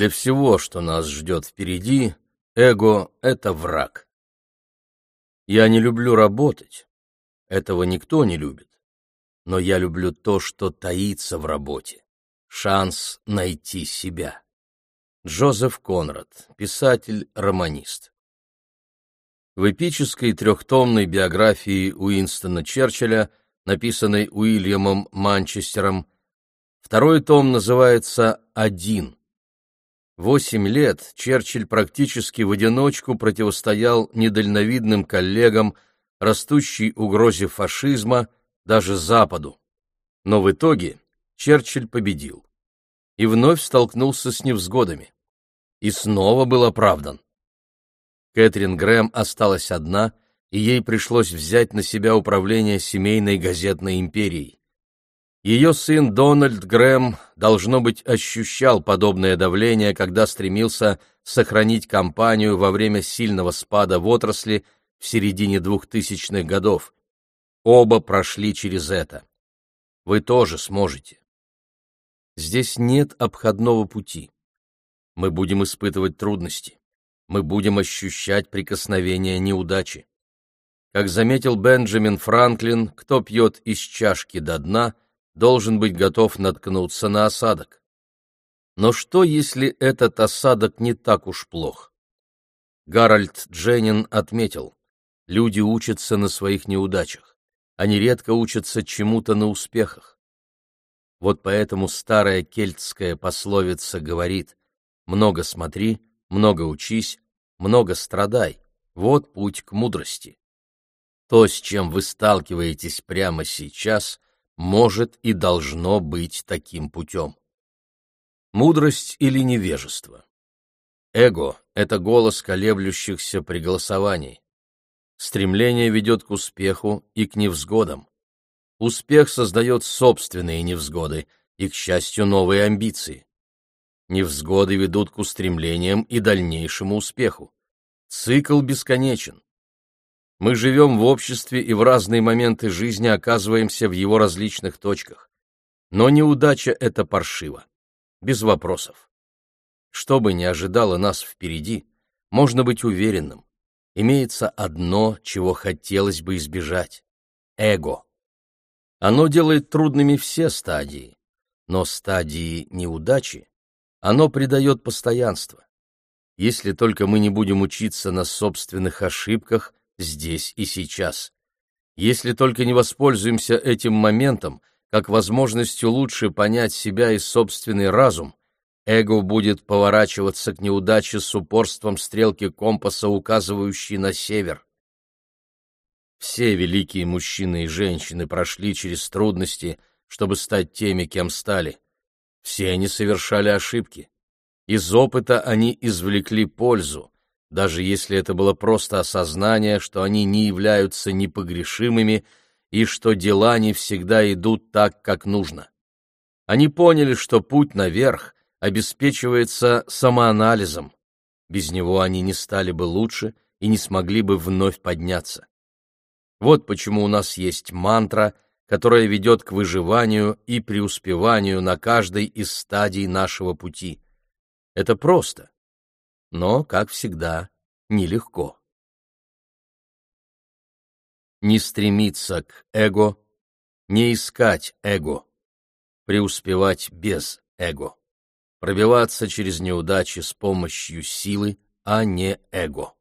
Для всего, что нас ждет впереди, эго — это враг. Я не люблю работать. Этого никто не любит. Но я люблю то, что таится в работе. Шанс найти себя. Джозеф Конрад, писатель-романист. В эпической трехтомной биографии Уинстона Черчилля, написанной Уильямом Манчестером, второй том называется «Один». Восемь лет Черчилль практически в одиночку противостоял недальновидным коллегам, растущей угрозе фашизма, даже Западу. Но в итоге Черчилль победил и вновь столкнулся с невзгодами. И снова был оправдан. Кэтрин Грэм осталась одна, и ей пришлось взять на себя управление семейной газетной империей. Ее сын Дональд Грэм, должно быть, ощущал подобное давление, когда стремился сохранить компанию во время сильного спада в отрасли в середине двухтысячных годов. Оба прошли через это. Вы тоже сможете. Здесь нет обходного пути. Мы будем испытывать трудности. Мы будем ощущать прикосновение неудачи. Как заметил Бенджамин Франклин, кто пьет из чашки до дна — должен быть готов наткнуться на осадок. Но что, если этот осадок не так уж плох? Гарольд Дженнин отметил, люди учатся на своих неудачах, они редко учатся чему-то на успехах. Вот поэтому старая кельтская пословица говорит «много смотри, много учись, много страдай, вот путь к мудрости». То, с чем вы сталкиваетесь прямо сейчас – может и должно быть таким путем. Мудрость или невежество? Эго — это голос колеблющихся при голосовании. Стремление ведет к успеху и к невзгодам. Успех создает собственные невзгоды и, к счастью, новые амбиции. Невзгоды ведут к устремлениям и дальнейшему успеху. Цикл бесконечен. Мы живем в обществе и в разные моменты жизни оказываемся в его различных точках. Но неудача — это паршиво. Без вопросов. Что бы ни ожидало нас впереди, можно быть уверенным. Имеется одно, чего хотелось бы избежать — эго. Оно делает трудными все стадии, но стадии неудачи оно придает постоянство. Если только мы не будем учиться на собственных ошибках здесь и сейчас. Если только не воспользуемся этим моментом, как возможностью лучше понять себя и собственный разум, эго будет поворачиваться к неудаче с упорством стрелки компаса, указывающей на север. Все великие мужчины и женщины прошли через трудности, чтобы стать теми, кем стали. Все они совершали ошибки. Из опыта они извлекли пользу, даже если это было просто осознание, что они не являются непогрешимыми и что дела не всегда идут так, как нужно. Они поняли, что путь наверх обеспечивается самоанализом. Без него они не стали бы лучше и не смогли бы вновь подняться. Вот почему у нас есть мантра, которая ведет к выживанию и преуспеванию на каждой из стадий нашего пути. Это просто но, как всегда, нелегко. Не стремиться к эго, не искать эго, преуспевать без эго, пробиваться через неудачи с помощью силы, а не эго.